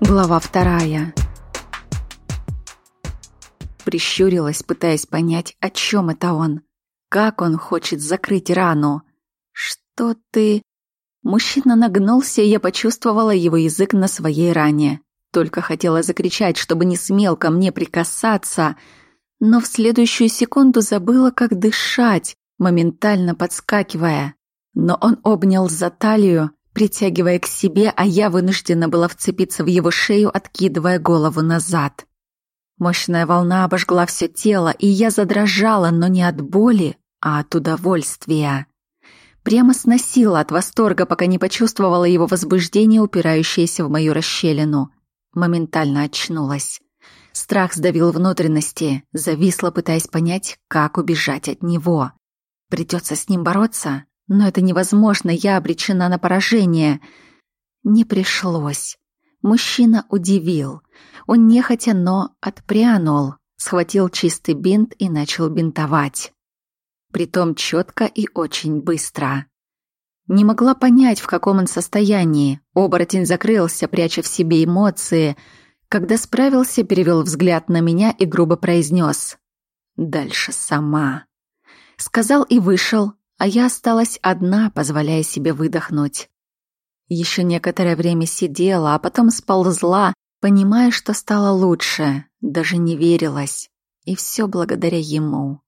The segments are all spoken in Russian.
Глава вторая. Прищурилась, пытаясь понять, о чем это он. Как он хочет закрыть рану. Что ты... Мужчина нагнулся, и я почувствовала его язык на своей ране. Только хотела закричать, чтобы не смел ко мне прикасаться, но в следующую секунду забыла, как дышать, моментально подскакивая. Но он обнял за талию, притягивая к себе, а я вынуждена была вцепиться в его шею, откидывая голову назад. Мощная волна обожгла все тело, и я задрожала, но не от боли, а от удовольствия. Прямо сносила от восторга, пока не почувствовала его возбуждение, упирающееся в мою расщелину. Моментально очнулась. Страх сдавил внутренности, зависла, пытаясь понять, как убежать от него. Придется с ним бороться? Но это невозможно, я обречена на поражение. Не пришлось. Мужчина удивил. Он нехотя, но отпрянул, схватил чистый бинт и начал бинтовать. Притом четко и очень быстро. Не могла понять, в каком он состоянии. Оборотень закрылся, пряча в себе эмоции. Когда справился, перевел взгляд на меня и грубо произнес «Дальше сама». Сказал и вышел, а я осталась одна, позволяя себе выдохнуть. Еще некоторое время сидела, а потом сползла, понимая, что стало лучше, даже не верилась. И все благодаря ему.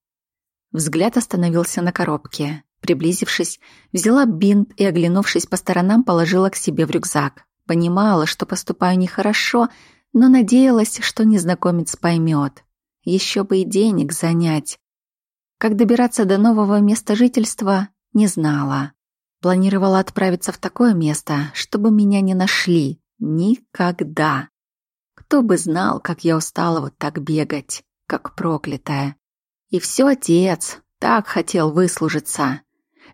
Взгляд остановился на коробке. Приблизившись, взяла бинт и, оглянувшись по сторонам, положила к себе в рюкзак. Понимала, что поступаю нехорошо, но надеялась, что незнакомец поймет. Еще бы и денег занять. Как добираться до нового места жительства, не знала. Планировала отправиться в такое место, чтобы меня не нашли. Никогда. Кто бы знал, как я устала вот так бегать, как проклятая. И все отец так хотел выслужиться.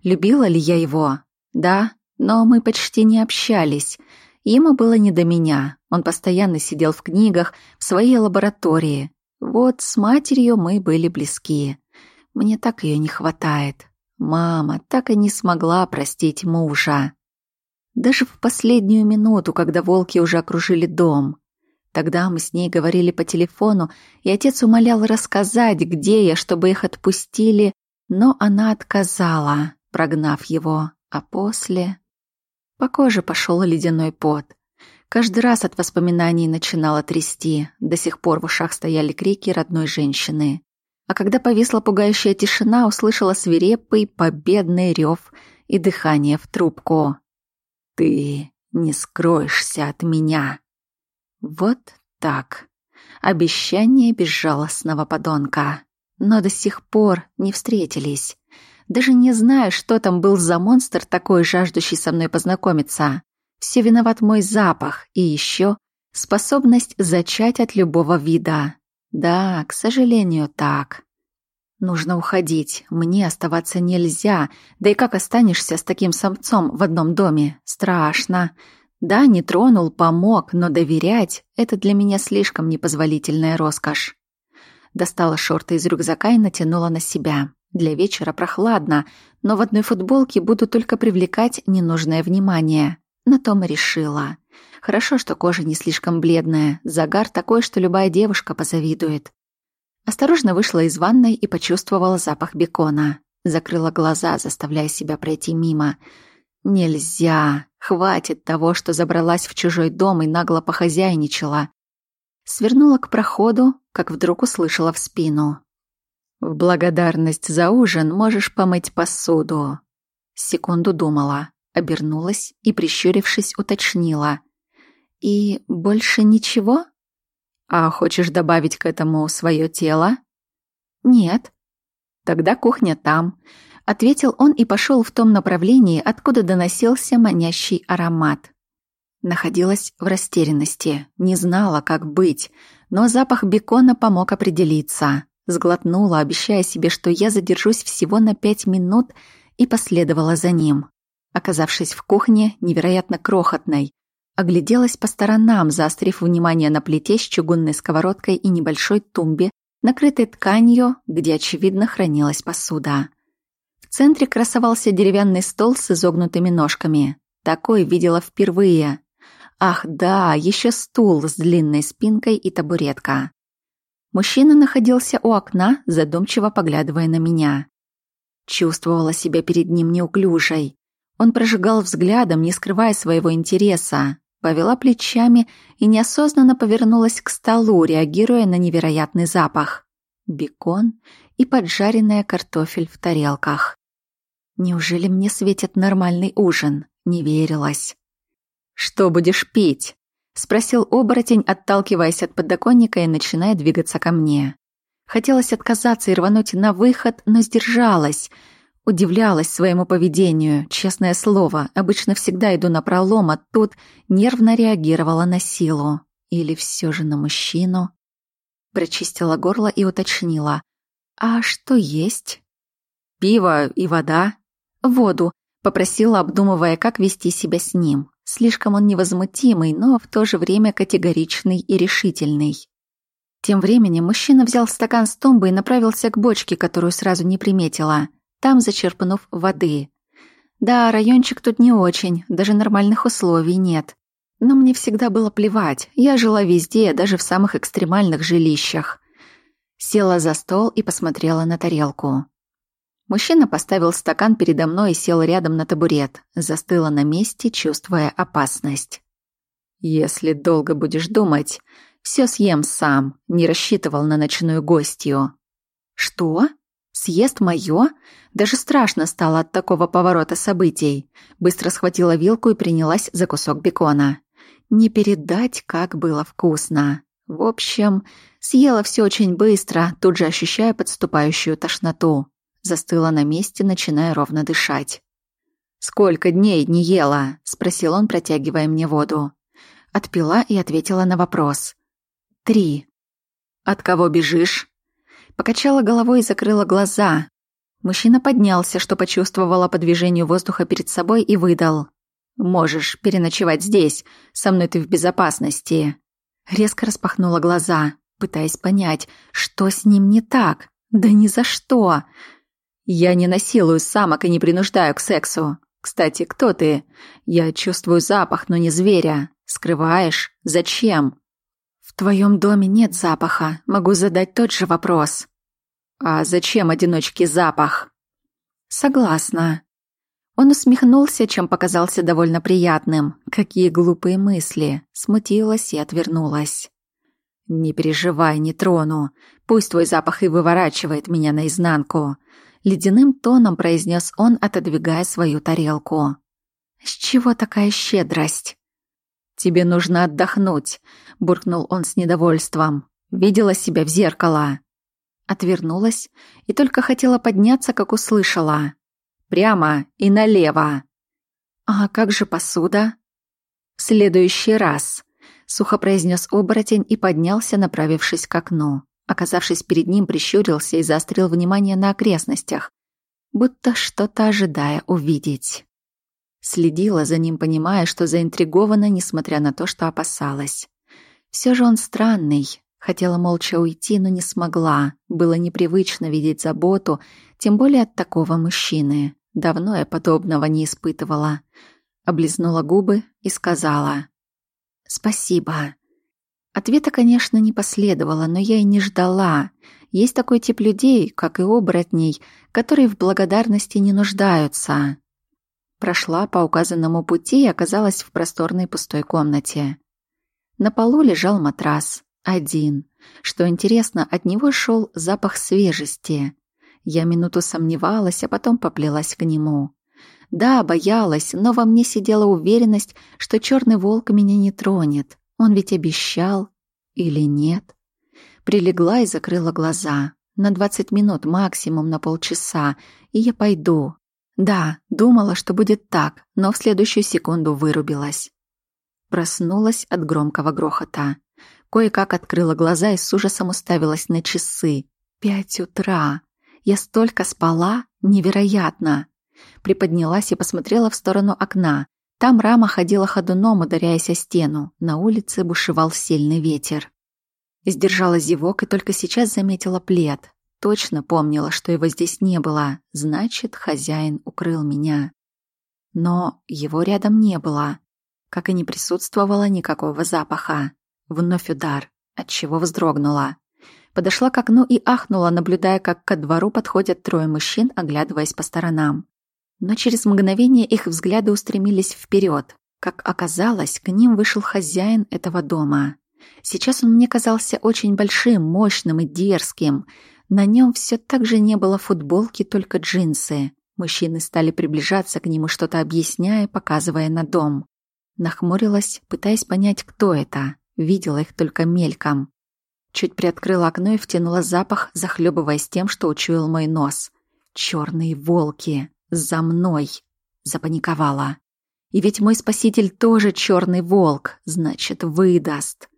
Любила ли я его? Да, но мы почти не общались. Ему было не до меня. Он постоянно сидел в книгах, в своей лаборатории. Вот с матерью мы были близки. Мне так ее не хватает. Мама так и не смогла простить мужа. Даже в последнюю минуту, когда волки уже окружили дом. Тогда мы с ней говорили по телефону, и отец умолял рассказать, где я, чтобы их отпустили, но она отказала, прогнав его, а после... По коже пошел ледяной пот. Каждый раз от воспоминаний начинала трясти, до сих пор в ушах стояли крики родной женщины. А когда повисла пугающая тишина, услышала свирепый победный рев и дыхание в трубку. «Ты не скроешься от меня!» Вот так. Обещание безжалостного подонка. Но до сих пор не встретились. Даже не знаю, что там был за монстр, такой жаждущий со мной познакомиться. Все виноват мой запах и еще способность зачать от любого вида. Да, к сожалению, так. Нужно уходить. Мне оставаться нельзя. Да и как останешься с таким самцом в одном доме? Страшно. Да, не тронул, помог, но доверять — это для меня слишком непозволительная роскошь. Достала шорты из рюкзака и натянула на себя. Для вечера прохладно, но в одной футболке буду только привлекать ненужное внимание. На том и решила. Хорошо, что кожа не слишком бледная, загар такой, что любая девушка позавидует. Осторожно вышла из ванной и почувствовала запах бекона. Закрыла глаза, заставляя себя пройти мимо. Нельзя. Хватит того, что забралась в чужой дом и нагло похозяйничала. Свернула к проходу, как вдруг услышала в спину. «В благодарность за ужин можешь помыть посуду». Секунду думала, обернулась и, прищурившись, уточнила. И больше ничего? А хочешь добавить к этому свое тело? Нет. Тогда кухня там, ответил он и пошел в том направлении, откуда доносился манящий аромат. Находилась в растерянности, не знала, как быть, но запах бекона помог определиться. Сглотнула, обещая себе, что я задержусь всего на пять минут, и последовала за ним. Оказавшись в кухне, невероятно крохотной, Огляделась по сторонам, заострив внимание на плите с чугунной сковородкой и небольшой тумбе, накрытой тканью, где, очевидно, хранилась посуда. В центре красовался деревянный стол с изогнутыми ножками. Такой видела впервые. Ах, да, еще стул с длинной спинкой и табуретка. Мужчина находился у окна, задумчиво поглядывая на меня. Чувствовала себя перед ним неуклюжей. Он прожигал взглядом, не скрывая своего интереса. Повела плечами и неосознанно повернулась к столу, реагируя на невероятный запах. Бекон и поджаренная картофель в тарелках. Неужели мне светит нормальный ужин? Не верилась. «Что будешь пить?» — спросил оборотень, отталкиваясь от подоконника и начиная двигаться ко мне. Хотелось отказаться и рвануть на выход, но сдержалась. Удивлялась своему поведению, честное слово. Обычно всегда иду на пролом, а тут нервно реагировала на силу. Или все же на мужчину. Прочистила горло и уточнила. «А что есть?» «Пиво и вода». «Воду», — попросила, обдумывая, как вести себя с ним. Слишком он невозмутимый, но в то же время категоричный и решительный. Тем временем мужчина взял стакан с тумбы и направился к бочке, которую сразу не приметила, там зачерпнув воды. Да, райончик тут не очень, даже нормальных условий нет. Но мне всегда было плевать, я жила везде, даже в самых экстремальных жилищах. Села за стол и посмотрела на тарелку. Мужчина поставил стакан передо мной и сел рядом на табурет. Застыла на месте, чувствуя опасность. «Если долго будешь думать, все съем сам, не рассчитывал на ночную гостью». «Что? Съест мое?» Даже страшно стало от такого поворота событий. Быстро схватила вилку и принялась за кусок бекона. Не передать, как было вкусно. В общем, съела все очень быстро, тут же ощущая подступающую тошноту. Застыла на месте, начиная ровно дышать. «Сколько дней не ела?» — спросил он, протягивая мне воду. Отпила и ответила на вопрос. «Три». «От кого бежишь?» Покачала головой и закрыла глаза. Мужчина поднялся, что почувствовала по движению воздуха перед собой и выдал. «Можешь переночевать здесь. Со мной ты в безопасности». Резко распахнула глаза, пытаясь понять, что с ним не так. «Да ни за что!» Я не насилую самок и не принуждаю к сексу. Кстати, кто ты? Я чувствую запах, но не зверя. Скрываешь? Зачем? В твоем доме нет запаха. Могу задать тот же вопрос. А зачем одиночке запах? Согласна. Он усмехнулся, чем показался довольно приятным. Какие глупые мысли. Смутилась и отвернулась. Не переживай, не трону. Пусть твой запах и выворачивает меня наизнанку ледяным тоном произнес он, отодвигая свою тарелку. «С чего такая щедрость?» «Тебе нужно отдохнуть», — буркнул он с недовольством. «Видела себя в зеркало». Отвернулась и только хотела подняться, как услышала. «Прямо и налево». «А как же посуда?» «В следующий раз», — сухо произнес оборотень и поднялся, направившись к окну. Оказавшись перед ним, прищурился и заострил внимание на окрестностях, будто что-то ожидая увидеть. Следила за ним, понимая, что заинтригована, несмотря на то, что опасалась. Все же он странный. Хотела молча уйти, но не смогла. Было непривычно видеть заботу, тем более от такого мужчины. Давно я подобного не испытывала. Облизнула губы и сказала «Спасибо». Ответа, конечно, не последовало, но я и не ждала. Есть такой тип людей, как и оборотней, которые в благодарности не нуждаются. Прошла по указанному пути и оказалась в просторной пустой комнате. На полу лежал матрас. Один. Что интересно, от него шел запах свежести. Я минуту сомневалась, а потом поплелась к нему. Да, боялась, но во мне сидела уверенность, что черный волк меня не тронет. Он ведь обещал. Или нет? Прилегла и закрыла глаза. На двадцать минут, максимум на полчаса, и я пойду. Да, думала, что будет так, но в следующую секунду вырубилась. Проснулась от громкого грохота. Кое-как открыла глаза и с ужасом уставилась на часы. Пять утра. Я столько спала? Невероятно. Приподнялась и посмотрела в сторону окна. Там рама ходила ходуном, ударяясь о стену. На улице бушевал сильный ветер. Сдержала зевок и только сейчас заметила плед. Точно помнила, что его здесь не было. Значит, хозяин укрыл меня. Но его рядом не было. как и не присутствовало никакого запаха. Вновь удар, отчего вздрогнула. Подошла к окну и ахнула, наблюдая, как ко двору подходят трое мужчин, оглядываясь по сторонам. Но через мгновение их взгляды устремились вперед. Как оказалось, к ним вышел хозяин этого дома. Сейчас он мне казался очень большим, мощным и дерзким. На нем все так же не было футболки, только джинсы. Мужчины стали приближаться к нему, что-то объясняя, показывая на дом. Нахмурилась, пытаясь понять, кто это. Видела их только мельком. Чуть приоткрыла окно и втянула запах, захлебываясь тем, что учуял мой нос. Черные волки. За мной. Запаниковала. И ведь мой спаситель тоже черный волк, значит, выдаст.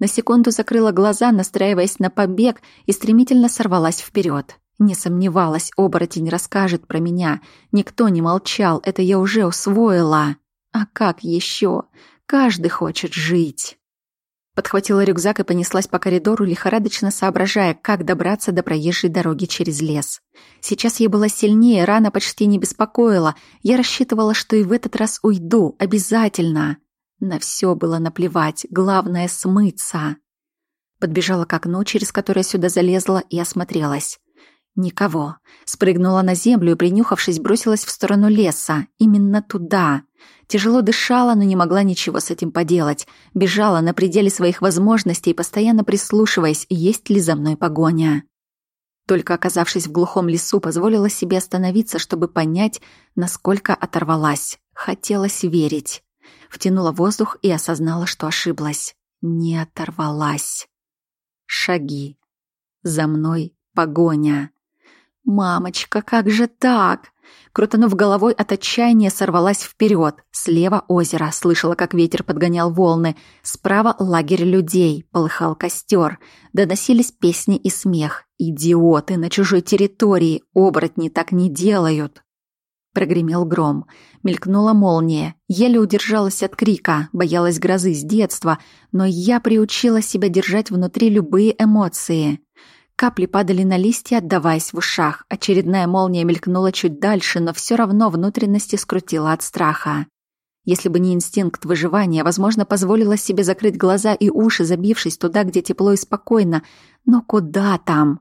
На секунду закрыла глаза, настраиваясь на побег, и стремительно сорвалась вперед. Не сомневалась, оборотень расскажет про меня. Никто не молчал, это я уже усвоила. А как еще? Каждый хочет жить. Подхватила рюкзак и понеслась по коридору, лихорадочно соображая, как добраться до проезжей дороги через лес. Сейчас я была сильнее, рана почти не беспокоила. Я рассчитывала, что и в этот раз уйду, обязательно. На все было наплевать, главное — смыться. Подбежала к окну, через которое сюда залезла, и осмотрелась. Никого. Спрыгнула на землю и, принюхавшись, бросилась в сторону леса. Именно туда. Тяжело дышала, но не могла ничего с этим поделать. Бежала на пределе своих возможностей, постоянно прислушиваясь, есть ли за мной погоня. Только оказавшись в глухом лесу, позволила себе остановиться, чтобы понять, насколько оторвалась. Хотелось верить. Втянула воздух и осознала, что ошиблась. Не оторвалась. Шаги. За мной погоня. «Мамочка, как же так?» Крутанув головой от отчаяния, сорвалась вперед. Слева озеро, слышала, как ветер подгонял волны. Справа лагерь людей, полыхал костер. Доносились песни и смех. «Идиоты на чужой территории! Оборотни так не делают!» Прогремел гром. Мелькнула молния. Еле удержалась от крика, боялась грозы с детства, но я приучила себя держать внутри любые эмоции. Капли падали на листья, отдаваясь в ушах. Очередная молния мелькнула чуть дальше, но все равно внутренности скрутила от страха. Если бы не инстинкт выживания, возможно, позволила себе закрыть глаза и уши, забившись туда, где тепло и спокойно. Но куда там?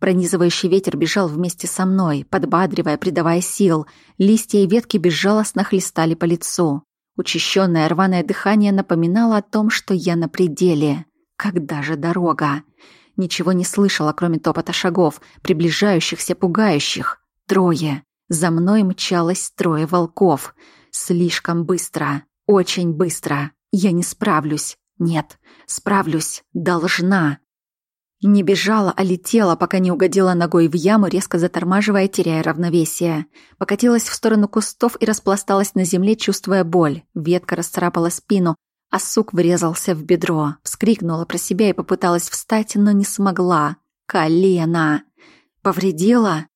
Пронизывающий ветер бежал вместе со мной, подбадривая, придавая сил. Листья и ветки безжалостно хлестали по лицу. Учащенное рваное дыхание напоминало о том, что я на пределе. Когда же дорога? Ничего не слышала, кроме топота шагов, приближающихся, пугающих. Трое. За мной мчалось трое волков. Слишком быстро. Очень быстро. Я не справлюсь. Нет, справлюсь. Должна. Не бежала, а летела, пока не угодила ногой в яму, резко затормаживая, теряя равновесие. Покатилась в сторону кустов и распласталась на земле, чувствуя боль. Ветка расцарапала спину, а сук врезался в бедро. Вскрикнула про себя и попыталась встать, но не смогла. Колено! Повредила?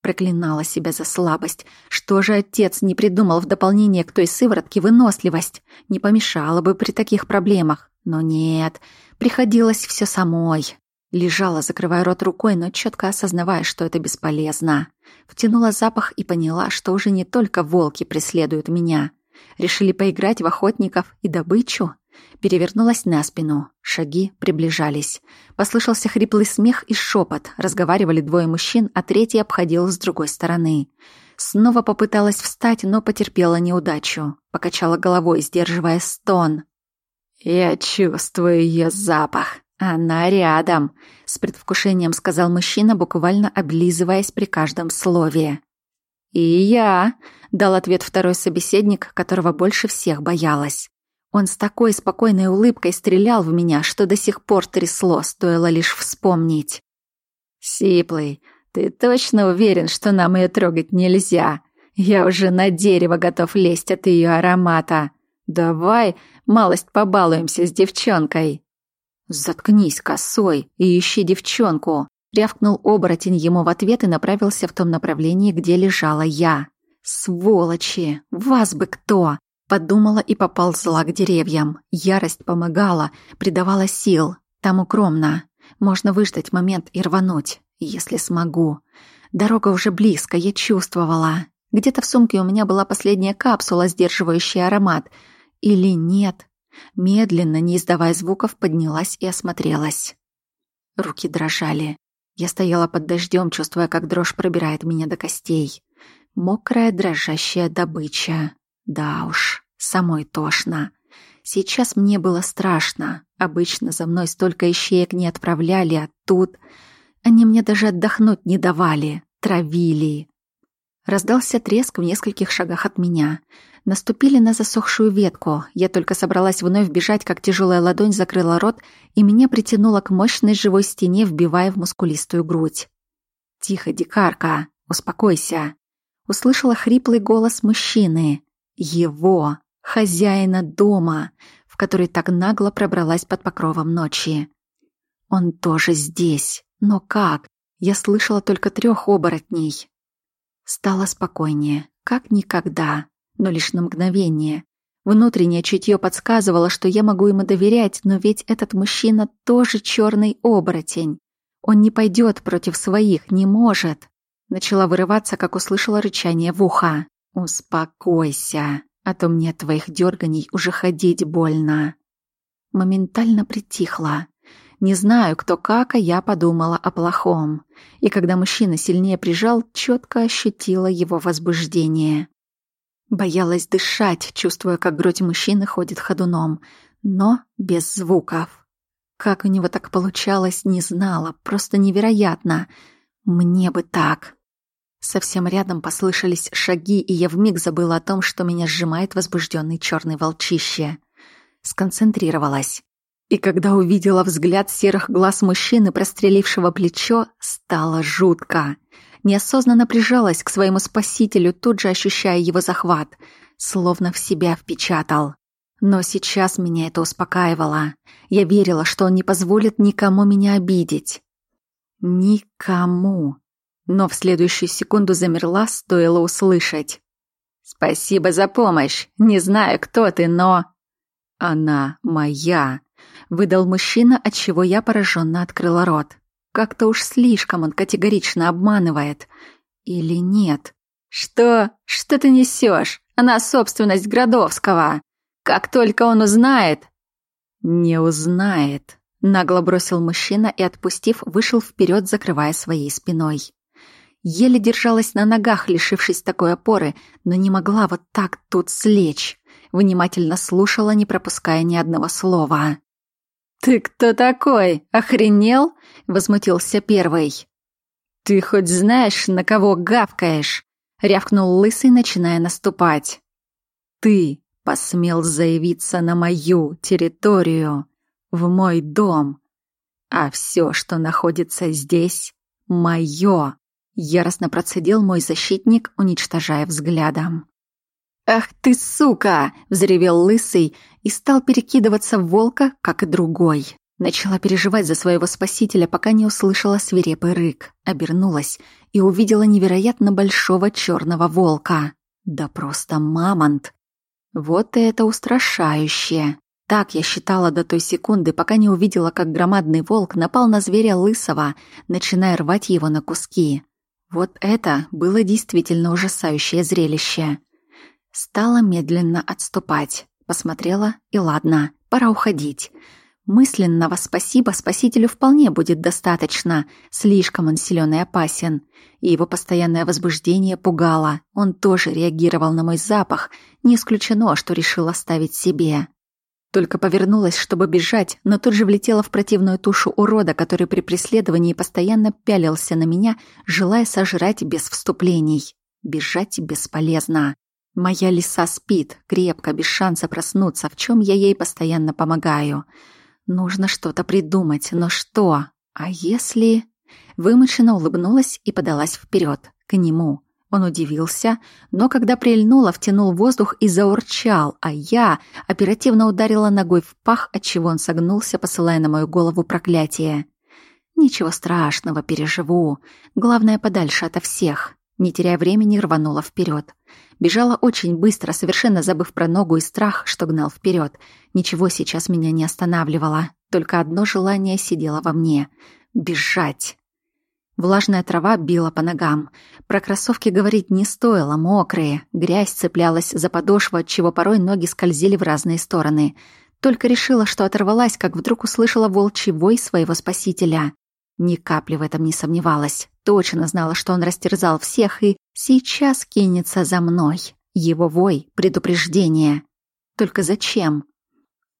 Проклинала себя за слабость. Что же отец не придумал в дополнение к той сыворотке выносливость? Не помешало бы при таких проблемах. Но нет, приходилось все самой. Лежала, закрывая рот рукой, но четко осознавая, что это бесполезно. Втянула запах и поняла, что уже не только волки преследуют меня. Решили поиграть в охотников и добычу? Перевернулась на спину. Шаги приближались. Послышался хриплый смех и шепот. Разговаривали двое мужчин, а третий обходил с другой стороны. Снова попыталась встать, но потерпела неудачу. Покачала головой, сдерживая стон. «Я чувствую ее запах», «Она рядом», — с предвкушением сказал мужчина, буквально облизываясь при каждом слове. «И я», — дал ответ второй собеседник, которого больше всех боялась. Он с такой спокойной улыбкой стрелял в меня, что до сих пор трясло, стоило лишь вспомнить. «Сиплый, ты точно уверен, что нам ее трогать нельзя? Я уже на дерево готов лезть от ее аромата. Давай малость побалуемся с девчонкой». «Заткнись, косой, и ищи девчонку!» Рявкнул оборотень ему в ответ и направился в том направлении, где лежала я. «Сволочи! Вас бы кто!» Подумала и поползла к деревьям. Ярость помогала, придавала сил. Там укромно. Можно выждать момент и рвануть, если смогу. Дорога уже близко, я чувствовала. Где-то в сумке у меня была последняя капсула, сдерживающая аромат. или нет? Медленно, не издавая звуков, поднялась и осмотрелась. Руки дрожали. Я стояла под дождем, чувствуя, как дрожь пробирает меня до костей. Мокрая дрожащая добыча. Да уж, самой тошно. Сейчас мне было страшно. Обычно за мной столько ищеек не отправляли, а тут... Они мне даже отдохнуть не давали, травили. Раздался треск в нескольких шагах от меня. Наступили на засохшую ветку. Я только собралась вновь бежать, как тяжелая ладонь закрыла рот, и меня притянуло к мощной живой стене, вбивая в мускулистую грудь. «Тихо, дикарка, успокойся!» Услышала хриплый голос мужчины. Его, хозяина дома, в который так нагло пробралась под покровом ночи. Он тоже здесь. Но как? Я слышала только трех оборотней. Стало спокойнее, как никогда но лишь на мгновение. Внутреннее чутье подсказывало, что я могу ему доверять, но ведь этот мужчина тоже черный оборотень. Он не пойдет против своих, не может. Начала вырываться, как услышала рычание в ухо. «Успокойся, а то мне от твоих дерганий уже ходить больно». Моментально притихла. Не знаю, кто как, а я подумала о плохом. И когда мужчина сильнее прижал, четко ощутила его возбуждение. Боялась дышать, чувствуя, как грудь мужчины ходит ходуном, но без звуков. Как у него так получалось, не знала, просто невероятно. Мне бы так. Совсем рядом послышались шаги, и я вмиг забыла о том, что меня сжимает возбужденный черный волчище. Сконцентрировалась. И когда увидела взгляд серых глаз мужчины, прострелившего плечо, стало жутко неосознанно прижалась к своему спасителю, тут же ощущая его захват, словно в себя впечатал. Но сейчас меня это успокаивало. Я верила, что он не позволит никому меня обидеть. Никому. Но в следующую секунду замерла, стоило услышать. «Спасибо за помощь. Не знаю, кто ты, но...» «Она моя», — выдал мужчина, от чего я пораженно открыла рот. Как-то уж слишком он категорично обманывает. Или нет? Что? Что ты несешь? Она собственность Градовского. Как только он узнает... Не узнает. Нагло бросил мужчина и, отпустив, вышел вперед, закрывая своей спиной. Еле держалась на ногах, лишившись такой опоры, но не могла вот так тут слечь. Внимательно слушала, не пропуская ни одного слова. «Ты кто такой? Охренел?» — возмутился первый. «Ты хоть знаешь, на кого гавкаешь?» — рявкнул лысый, начиная наступать. «Ты посмел заявиться на мою территорию, в мой дом, а все, что находится здесь, мое!» — яростно процедил мой защитник, уничтожая взглядом. «Ах ты, сука!» — взревел лысый и стал перекидываться в волка, как и другой. Начала переживать за своего спасителя, пока не услышала свирепый рык. Обернулась и увидела невероятно большого черного волка. Да просто мамонт. Вот это устрашающе. Так я считала до той секунды, пока не увидела, как громадный волк напал на зверя лысого, начиная рвать его на куски. Вот это было действительно ужасающее зрелище. Стала медленно отступать. Посмотрела, и ладно, пора уходить. Мысленного спасибо спасителю вполне будет достаточно. Слишком он силен и опасен. И его постоянное возбуждение пугало. Он тоже реагировал на мой запах. Не исключено, что решил оставить себе. Только повернулась, чтобы бежать, но тут же влетела в противную тушу урода, который при преследовании постоянно пялился на меня, желая сожрать без вступлений. Бежать бесполезно. Моя лиса спит, крепко, без шанса проснуться, в чем я ей постоянно помогаю. Нужно что-то придумать, но что? А если... Вымышенно улыбнулась и подалась вперед, к нему. Он удивился, но когда прильнула, втянул воздух и заурчал, а я оперативно ударила ногой в пах, отчего он согнулся, посылая на мою голову проклятие. Ничего страшного, переживу. Главное, подальше ото всех. Не теряя времени, рванула вперед. Бежала очень быстро, совершенно забыв про ногу и страх, что гнал вперед. Ничего сейчас меня не останавливало. Только одно желание сидело во мне — бежать. Влажная трава била по ногам. Про кроссовки говорить не стоило, мокрые. Грязь цеплялась за подошву, отчего порой ноги скользили в разные стороны. Только решила, что оторвалась, как вдруг услышала волчий вой своего спасителя. Ни капли в этом не сомневалась. Точно знала, что он растерзал всех и сейчас кинется за мной. Его вой — предупреждение. Только зачем?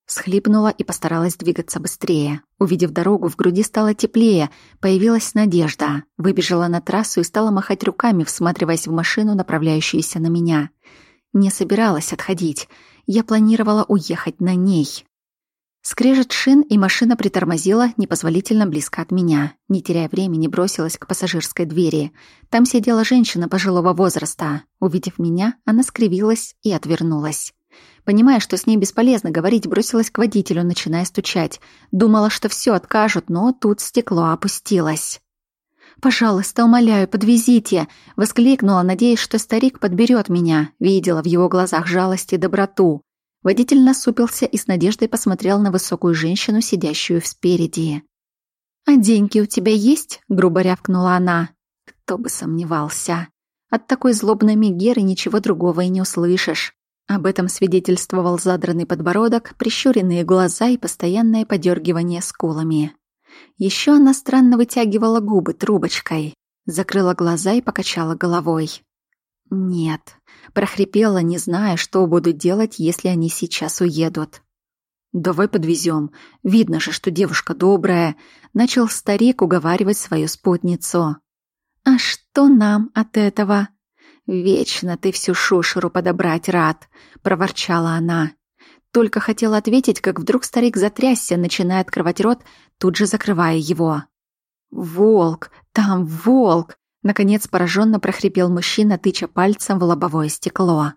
Схлипнула и постаралась двигаться быстрее. Увидев дорогу, в груди стало теплее, появилась надежда. Выбежала на трассу и стала махать руками, всматриваясь в машину, направляющуюся на меня. Не собиралась отходить. Я планировала уехать на ней. Скрежет шин, и машина притормозила непозволительно близко от меня. Не теряя времени, бросилась к пассажирской двери. Там сидела женщина пожилого возраста. Увидев меня, она скривилась и отвернулась. Понимая, что с ней бесполезно говорить, бросилась к водителю, начиная стучать. Думала, что все откажут, но тут стекло опустилось. «Пожалуйста, умоляю, подвезите!» — воскликнула, надеясь, что старик подберет меня. Видела в его глазах жалость и доброту. Водитель насупился и с надеждой посмотрел на высокую женщину, сидящую спереди. «А деньги у тебя есть?» — грубо рявкнула она. Кто бы сомневался. От такой злобной Мегеры ничего другого и не услышишь. Об этом свидетельствовал задранный подбородок, прищуренные глаза и постоянное подергивание скулами. Еще она странно вытягивала губы трубочкой, закрыла глаза и покачала головой. «Нет», — прохрипела, не зная, что буду делать, если они сейчас уедут. «Давай подвезем. Видно же, что девушка добрая», — начал старик уговаривать свою спутницу. «А что нам от этого?» «Вечно ты всю шушеру подобрать рад», — проворчала она. Только хотела ответить, как вдруг старик затрясся, начиная открывать рот, тут же закрывая его. «Волк! Там волк!» Наконец пораженно прохрипел мужчина, тыча пальцем в лобовое стекло.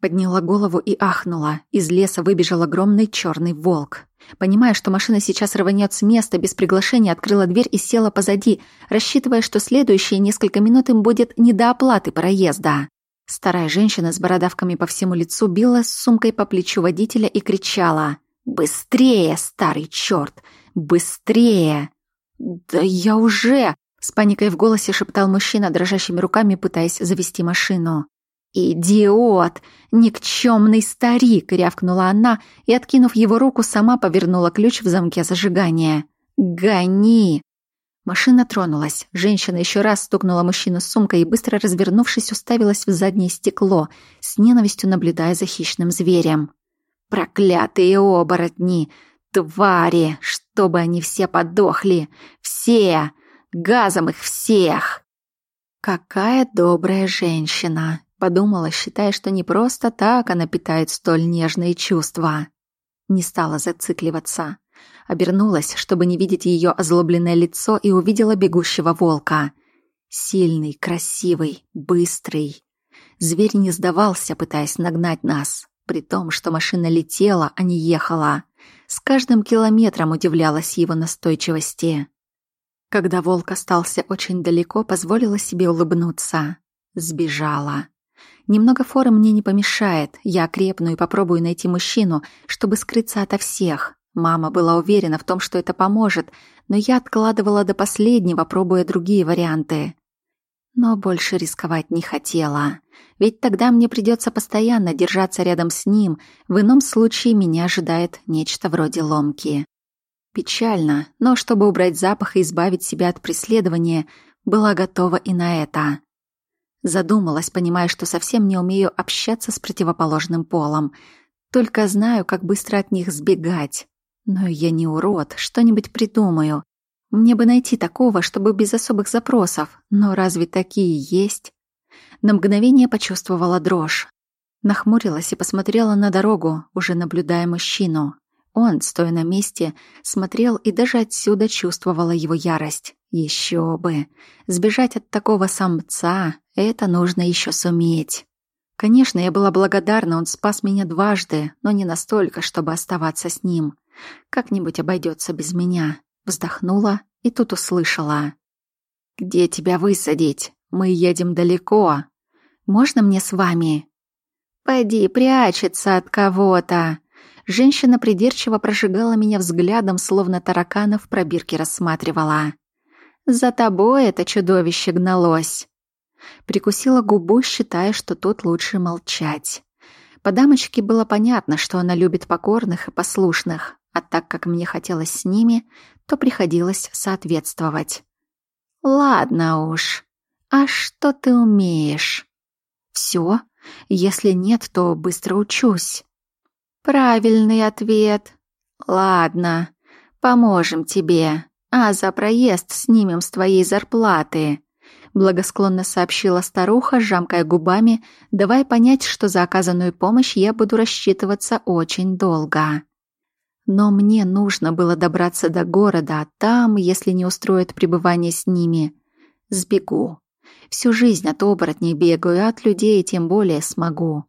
Подняла голову и ахнула. Из леса выбежал огромный черный волк. Понимая, что машина сейчас рванет с места, без приглашения открыла дверь и села позади, рассчитывая, что следующие несколько минут им будет не до оплаты проезда. Старая женщина с бородавками по всему лицу била с сумкой по плечу водителя и кричала «Быстрее, старый черт! Быстрее!» «Да я уже!» — с паникой в голосе шептал мужчина, дрожащими руками пытаясь завести машину. «Идиот! Никчемный старик!» — рявкнула она и, откинув его руку, сама повернула ключ в замке зажигания. «Гони!» Машина тронулась. Женщина еще раз стукнула мужчину сумкой и, быстро развернувшись, уставилась в заднее стекло, с ненавистью наблюдая за хищным зверем. «Проклятые оборотни! Твари! Чтобы они все подохли! Все! Газом их всех!» «Какая добрая женщина!» Подумала, считая, что не просто так она питает столь нежные чувства. Не стала зацикливаться. Обернулась, чтобы не видеть ее озлобленное лицо, и увидела бегущего волка. Сильный, красивый, быстрый. Зверь не сдавался, пытаясь нагнать нас, при том, что машина летела, а не ехала. С каждым километром удивлялась его настойчивости. Когда волк остался очень далеко, позволила себе улыбнуться. Сбежала. Немного форы мне не помешает. Я крепну и попробую найти мужчину, чтобы скрыться ото всех. Мама была уверена в том, что это поможет, но я откладывала до последнего, пробуя другие варианты. Но больше рисковать не хотела. Ведь тогда мне придется постоянно держаться рядом с ним, в ином случае меня ожидает нечто вроде ломки. Печально, но чтобы убрать запах и избавить себя от преследования, была готова и на это. Задумалась, понимая, что совсем не умею общаться с противоположным полом. Только знаю, как быстро от них сбегать. Но я не урод, что-нибудь придумаю. Мне бы найти такого, чтобы без особых запросов. Но разве такие есть? На мгновение почувствовала дрожь. Нахмурилась и посмотрела на дорогу, уже наблюдая мужчину. Он, стоя на месте, смотрел и даже отсюда чувствовала его ярость. Еще бы! Сбежать от такого самца — это нужно еще суметь. Конечно, я была благодарна, он спас меня дважды, но не настолько, чтобы оставаться с ним. Как-нибудь обойдется без меня. Вздохнула и тут услышала. «Где тебя высадить? Мы едем далеко. Можно мне с вами?» «Пойди, прячется от кого-то!» Женщина придирчиво прожигала меня взглядом, словно таракана в пробирке рассматривала. За тобой это чудовище гналось. Прикусила губу, считая, что тут лучше молчать. По дамочке было понятно, что она любит покорных и послушных, а так как мне хотелось с ними, то приходилось соответствовать. «Ладно уж. А что ты умеешь?» «Все. Если нет, то быстро учусь». «Правильный ответ. Ладно, поможем тебе, а за проезд снимем с твоей зарплаты», благосклонно сообщила старуха, жамкая губами, давая понять, что за оказанную помощь я буду рассчитываться очень долго. Но мне нужно было добраться до города, а там, если не устроят пребывание с ними, сбегу. Всю жизнь от оборотней бегаю, а от людей тем более смогу.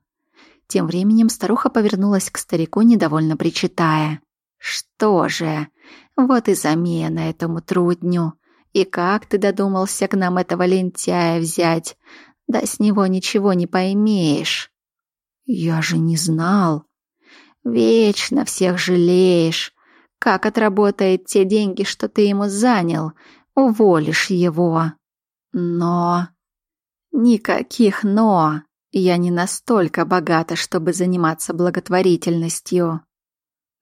Тем временем старуха повернулась к старику, недовольно причитая. «Что же, вот и замена этому трудню. И как ты додумался к нам этого лентяя взять? Да с него ничего не поймеешь». «Я же не знал», Вечно всех жалеешь. Как отработает те деньги, что ты ему занял? Уволишь его. Но... Никаких «но». Я не настолько богата, чтобы заниматься благотворительностью.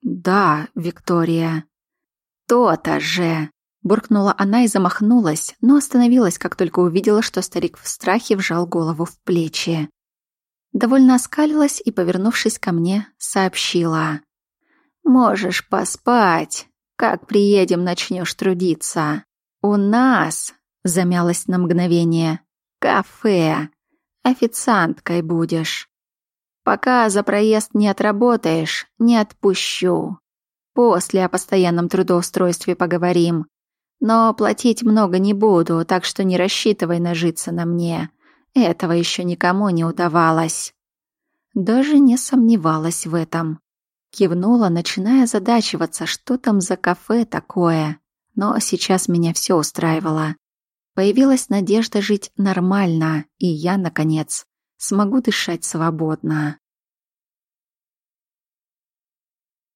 Да, Виктория. То-то же. Буркнула она и замахнулась, но остановилась, как только увидела, что старик в страхе вжал голову в плечи довольно оскалилась и, повернувшись ко мне, сообщила. «Можешь поспать. Как приедем, начнешь трудиться. У нас, — замялась на мгновение, — кафе. Официанткой будешь. Пока за проезд не отработаешь, не отпущу. После о постоянном трудоустройстве поговорим. Но платить много не буду, так что не рассчитывай нажиться на мне. Этого еще никому не удавалось. Даже не сомневалась в этом. Кивнула, начиная задачиваться, что там за кафе такое. Но сейчас меня все устраивало. Появилась надежда жить нормально, и я, наконец, смогу дышать свободно.